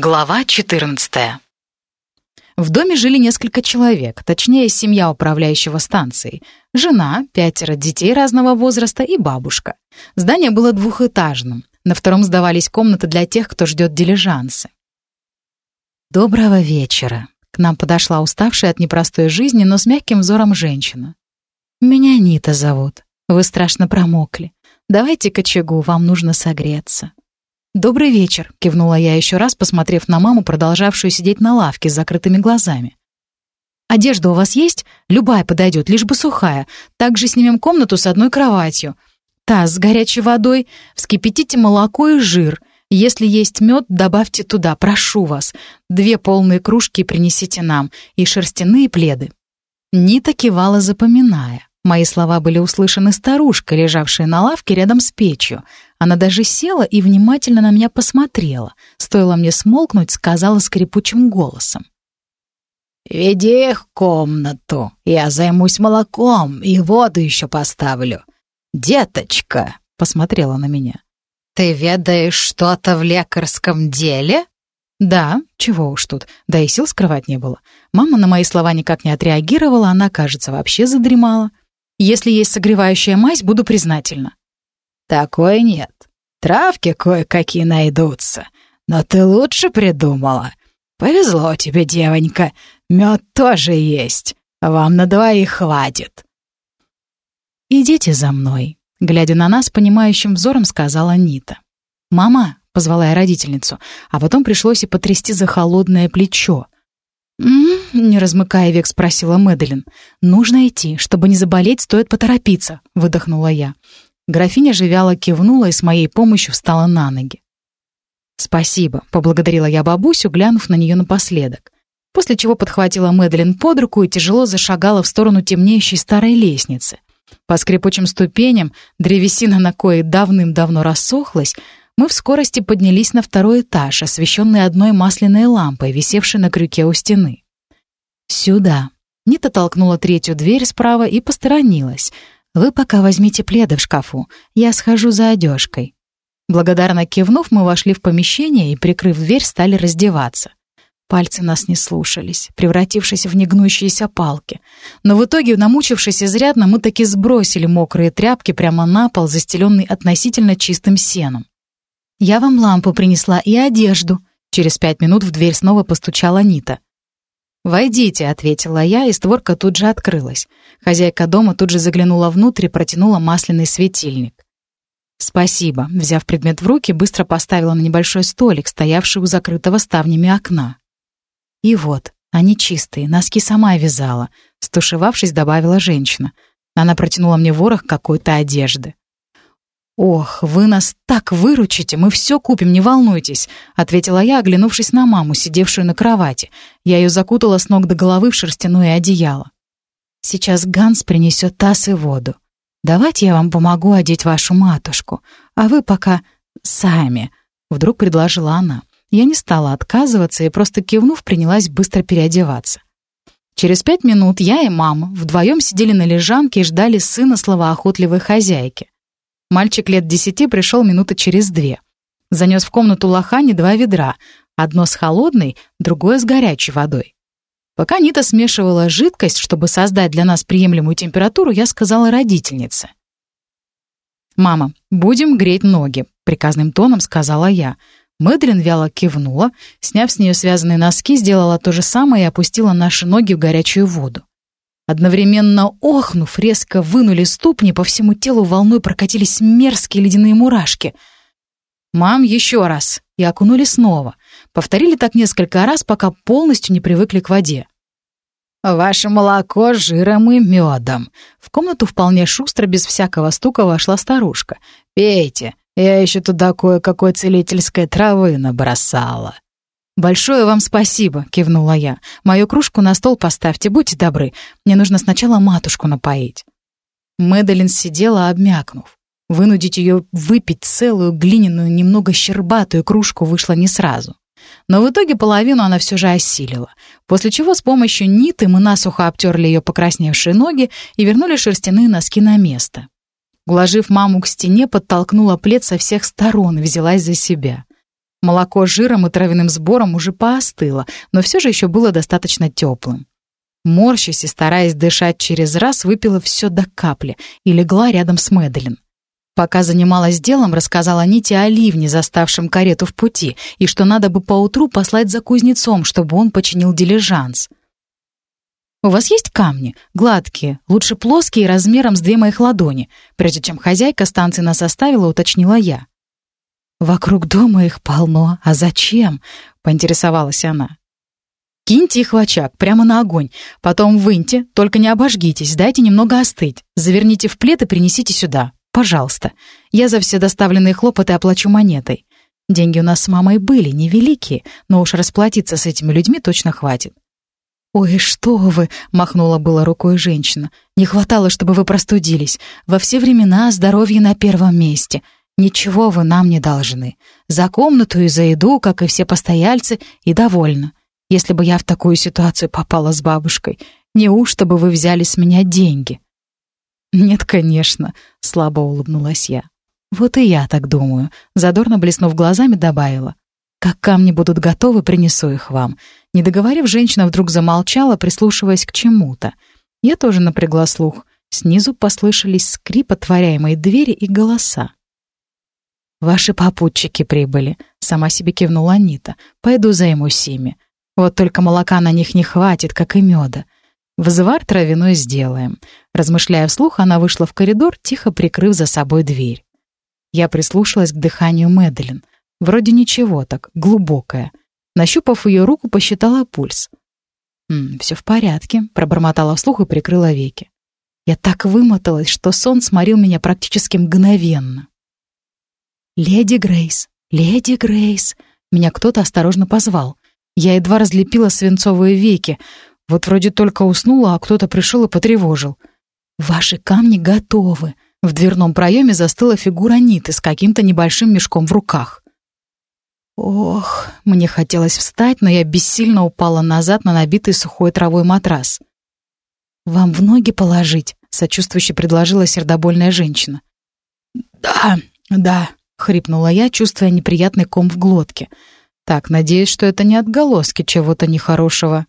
Глава 14. В доме жили несколько человек, точнее, семья управляющего станцией. Жена, пятеро детей разного возраста и бабушка. Здание было двухэтажным. На втором сдавались комнаты для тех, кто ждет дилижансы. «Доброго вечера», — к нам подошла уставшая от непростой жизни, но с мягким взором женщина. «Меня Нита зовут. Вы страшно промокли. Давайте к очагу, вам нужно согреться». «Добрый вечер», — кивнула я еще раз, посмотрев на маму, продолжавшую сидеть на лавке с закрытыми глазами. «Одежда у вас есть? Любая подойдет, лишь бы сухая. Также снимем комнату с одной кроватью. Таз с горячей водой, вскипятите молоко и жир. Если есть мед, добавьте туда, прошу вас. Две полные кружки принесите нам и шерстяные пледы». Нита кивала, запоминая. Мои слова были услышаны старушкой, лежавшей на лавке рядом с печью. Она даже села и внимательно на меня посмотрела. Стоило мне смолкнуть, сказала скрипучим голосом. «Веди их в комнату. Я займусь молоком и воду еще поставлю. Деточка!» — посмотрела на меня. «Ты ведаешь что-то в лекарском деле?» «Да, чего уж тут, да и сил скрывать не было. Мама на мои слова никак не отреагировала, она, кажется, вообще задремала. Если есть согревающая мазь, буду признательна». «Такой нет. Травки кое-какие найдутся. Но ты лучше придумала. Повезло тебе, девонька. Мед тоже есть. Вам на двоих хватит». «Идите за мной», — глядя на нас, понимающим взором сказала Нита. «Мама», — позвала я родительницу, а потом пришлось и потрясти за холодное плечо — «М не размыкая век, спросила Мэдалин. «Нужно идти. Чтобы не заболеть, стоит поторопиться», — выдохнула я. Графиня же вяло кивнула и с моей помощью встала на ноги. «Спасибо», — поблагодарила я бабусю, глянув на нее напоследок. После чего подхватила Мэдалин под руку и тяжело зашагала в сторону темнеющей старой лестницы. По скрипучим ступеням, древесина на кое давным-давно рассохлась, мы в скорости поднялись на второй этаж, освещенный одной масляной лампой, висевшей на крюке у стены. «Сюда». Нита толкнула третью дверь справа и посторонилась. «Вы пока возьмите пледы в шкафу, я схожу за одежкой». Благодарно кивнув, мы вошли в помещение и, прикрыв дверь, стали раздеваться. Пальцы нас не слушались, превратившись в негнущиеся палки. Но в итоге, намучившись изрядно, мы таки сбросили мокрые тряпки прямо на пол, застеленный относительно чистым сеном. «Я вам лампу принесла и одежду». Через пять минут в дверь снова постучала Нита. «Войдите», — ответила я, и створка тут же открылась. Хозяйка дома тут же заглянула внутрь и протянула масляный светильник. «Спасибо», — взяв предмет в руки, быстро поставила на небольшой столик, стоявший у закрытого ставнями окна. «И вот, они чистые, носки сама вязала», — стушевавшись, добавила женщина. Она протянула мне ворох какой-то одежды. «Ох, вы нас так выручите, мы все купим, не волнуйтесь», — ответила я, оглянувшись на маму, сидевшую на кровати. Я ее закутала с ног до головы в шерстяное одеяло. «Сейчас Ганс принесет таз и воду. Давайте я вам помогу одеть вашу матушку, а вы пока сами», — вдруг предложила она. Я не стала отказываться и, просто кивнув, принялась быстро переодеваться. Через пять минут я и мама вдвоем сидели на лежанке и ждали сына словоохотливой хозяйки. Мальчик лет десяти пришел минуты через две. Занес в комнату лохани два ведра, одно с холодной, другое с горячей водой. Пока Нита смешивала жидкость, чтобы создать для нас приемлемую температуру, я сказала родительнице. «Мама, будем греть ноги», — приказным тоном сказала я. Мэдрин вяло кивнула, сняв с нее связанные носки, сделала то же самое и опустила наши ноги в горячую воду. Одновременно охнув, резко вынули ступни, по всему телу волной прокатились мерзкие ледяные мурашки. «Мам, еще раз!» И окунули снова. Повторили так несколько раз, пока полностью не привыкли к воде. «Ваше молоко с жиром и медом». В комнату вполне шустро, без всякого стука, вошла старушка. «Пейте, я еще туда кое-какой целительской травы набросала». «Большое вам спасибо», — кивнула я. «Мою кружку на стол поставьте, будьте добры. Мне нужно сначала матушку напоить». Мэдалин сидела, обмякнув. Вынудить ее выпить целую глиняную, немного щербатую кружку вышло не сразу. Но в итоге половину она все же осилила, после чего с помощью ниты мы насухо обтерли ее покрасневшие ноги и вернули шерстяные носки на место. Уложив маму к стене, подтолкнула плед со всех сторон и взялась за себя. Молоко с жиром и травяным сбором уже поостыло, но все же еще было достаточно теплым. Морщась и стараясь дышать через раз, выпила все до капли и легла рядом с Мэдалин. Пока занималась делом, рассказала Ните о ливне, заставшем карету в пути, и что надо бы поутру послать за кузнецом, чтобы он починил дилижанс. «У вас есть камни? Гладкие, лучше плоские, размером с две моих ладони», прежде чем хозяйка станции нас оставила, уточнила я. «Вокруг дома их полно. А зачем?» — поинтересовалась она. «Киньте их в очаг, прямо на огонь. Потом выньте, только не обожгитесь, дайте немного остыть. Заверните в плед и принесите сюда. Пожалуйста. Я за все доставленные хлопоты оплачу монетой. Деньги у нас с мамой были, невеликие, но уж расплатиться с этими людьми точно хватит». «Ой, что вы!» — махнула была рукой женщина. «Не хватало, чтобы вы простудились. Во все времена здоровье на первом месте. Ничего вы нам не должны. За комнату и за еду, как и все постояльцы, и довольно. Если бы я в такую ситуацию попала с бабушкой, неужто бы вы взяли с меня деньги?» «Нет, конечно», — слабо улыбнулась я. «Вот и я так думаю», — задорно блеснув глазами, добавила. «Как камни будут готовы, принесу их вам». Не договорив, женщина вдруг замолчала, прислушиваясь к чему-то. Я тоже напрягла слух. Снизу послышались скрип отворяемой двери и голоса. «Ваши попутчики прибыли», — сама себе кивнула Анита. «Пойду займусь ими. Вот только молока на них не хватит, как и меда. Взвар травяной сделаем». Размышляя вслух, она вышла в коридор, тихо прикрыв за собой дверь. Я прислушалась к дыханию Мэдалин. Вроде ничего так, глубокое. Нащупав ее руку, посчитала пульс. «М, «Все в порядке», — пробормотала вслух и прикрыла веки. Я так вымоталась, что сон сморил меня практически мгновенно. «Леди Грейс! Леди Грейс!» Меня кто-то осторожно позвал. Я едва разлепила свинцовые веки. Вот вроде только уснула, а кто-то пришел и потревожил. «Ваши камни готовы!» В дверном проеме застыла фигура Ниты с каким-то небольшим мешком в руках. Ох, мне хотелось встать, но я бессильно упала назад на набитый сухой травой матрас. «Вам в ноги положить?» — сочувствующе предложила сердобольная женщина. «Да, да», — хрипнула я, чувствуя неприятный ком в глотке. «Так, надеюсь, что это не отголоски чего-то нехорошего».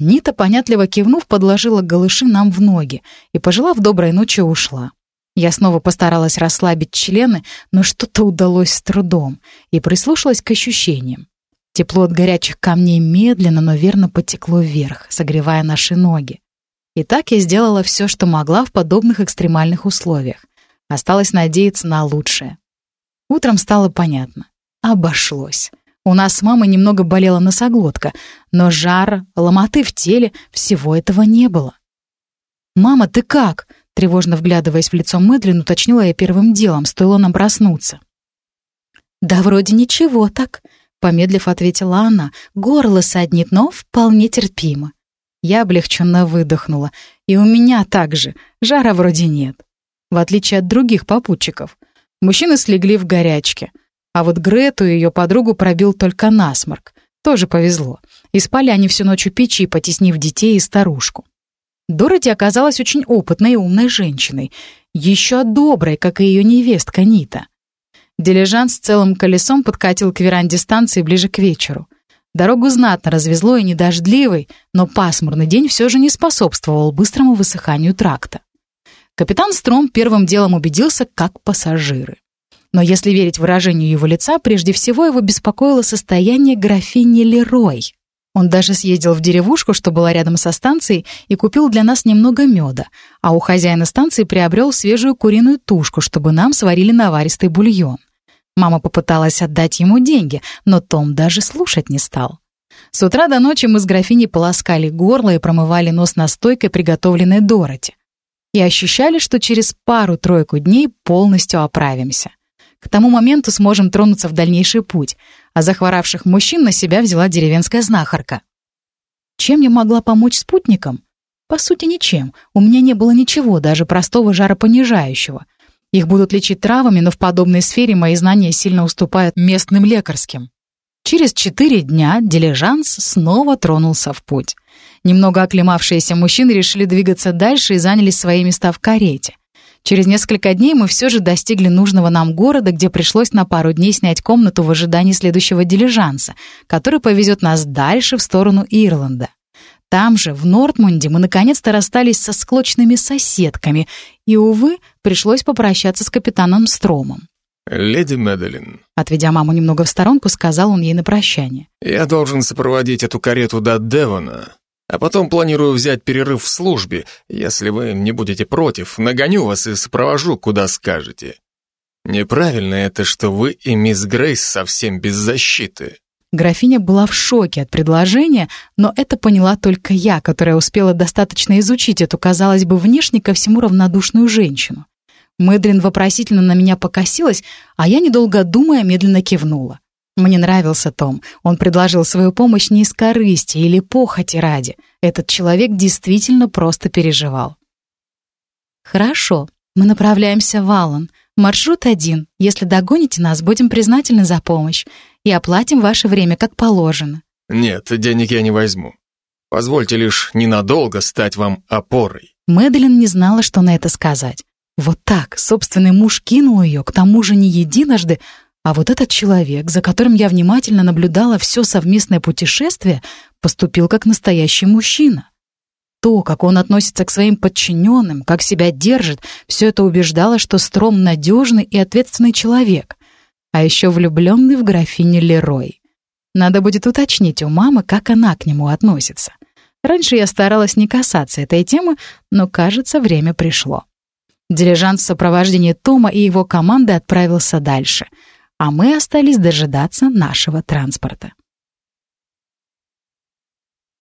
Нита, понятливо кивнув, подложила голыши нам в ноги и, пожелав доброй ночи, ушла. Я снова постаралась расслабить члены, но что-то удалось с трудом, и прислушалась к ощущениям. Тепло от горячих камней медленно, но верно потекло вверх, согревая наши ноги. И так я сделала все, что могла в подобных экстремальных условиях. Осталось надеяться на лучшее. Утром стало понятно. Обошлось. У нас с мамой немного болела носоглотка, но жара, ломоты в теле, всего этого не было. «Мама, ты как?» Тревожно вглядываясь в лицо Мэдлин, уточнила я первым делом, стоило нам проснуться. «Да вроде ничего так», — помедлив ответила она. «Горло саднит, но вполне терпимо». Я облегченно выдохнула. «И у меня также. Жара вроде нет. В отличие от других попутчиков. Мужчины слегли в горячке. А вот Грету и ее подругу пробил только насморк. Тоже повезло. И спали они всю ночь у печи, потеснив детей и старушку. Дороти оказалась очень опытной и умной женщиной, еще доброй, как и ее невестка Нита. Дилижанс целым колесом подкатил к веранде станции ближе к вечеру. Дорогу знатно развезло и недождливый, но пасмурный день все же не способствовал быстрому высыханию тракта. Капитан Стром первым делом убедился, как пассажиры. Но если верить выражению его лица, прежде всего его беспокоило состояние графини Лерой. Он даже съездил в деревушку, что была рядом со станцией, и купил для нас немного меда, а у хозяина станции приобрел свежую куриную тушку, чтобы нам сварили наваристый бульон. Мама попыталась отдать ему деньги, но Том даже слушать не стал. С утра до ночи мы с графиней полоскали горло и промывали нос настойкой, приготовленной Дороти. И ощущали, что через пару-тройку дней полностью оправимся. К тому моменту сможем тронуться в дальнейший путь, а захворавших мужчин на себя взяла деревенская знахарка. Чем я могла помочь спутникам? По сути, ничем. У меня не было ничего, даже простого жаропонижающего. Их будут лечить травами, но в подобной сфере мои знания сильно уступают местным лекарским. Через четыре дня дилижанс снова тронулся в путь. Немного оклемавшиеся мужчины решили двигаться дальше и заняли свои места в карете. Через несколько дней мы все же достигли нужного нам города, где пришлось на пару дней снять комнату в ожидании следующего дилижанса, который повезет нас дальше в сторону Ирланда. Там же, в Нортмунде, мы наконец-то расстались со склочными соседками, и, увы, пришлось попрощаться с капитаном Стромом. «Леди Медалин», — отведя маму немного в сторонку, сказал он ей на прощание. «Я должен сопроводить эту карету до Девона, а потом планирую взять перерыв в службе. Если вы не будете против, нагоню вас и сопровожу, куда скажете. Неправильно это, что вы и мисс Грейс совсем без защиты». Графиня была в шоке от предложения, но это поняла только я, которая успела достаточно изучить эту, казалось бы, внешне ко всему равнодушную женщину. Мэдрин вопросительно на меня покосилась, а я, недолго думая, медленно кивнула. Мне нравился Том. Он предложил свою помощь не из корысти или похоти ради. Этот человек действительно просто переживал. «Хорошо, мы направляемся в Аллан. Маршрут один. Если догоните нас, будем признательны за помощь и оплатим ваше время как положено». «Нет, денег я не возьму. Позвольте лишь ненадолго стать вам опорой». Мэдлин не знала, что на это сказать. Вот так собственный муж кинул ее, к тому же не единожды, а вот этот человек, за которым я внимательно наблюдала все совместное путешествие, поступил как настоящий мужчина. То, как он относится к своим подчиненным, как себя держит, все это убеждало, что Стром надежный и ответственный человек, а еще влюбленный в графиню Лерой. Надо будет уточнить у мамы, как она к нему относится. Раньше я старалась не касаться этой темы, но, кажется, время пришло. Дилижанс в сопровождении Тома и его команды отправился дальше, а мы остались дожидаться нашего транспорта.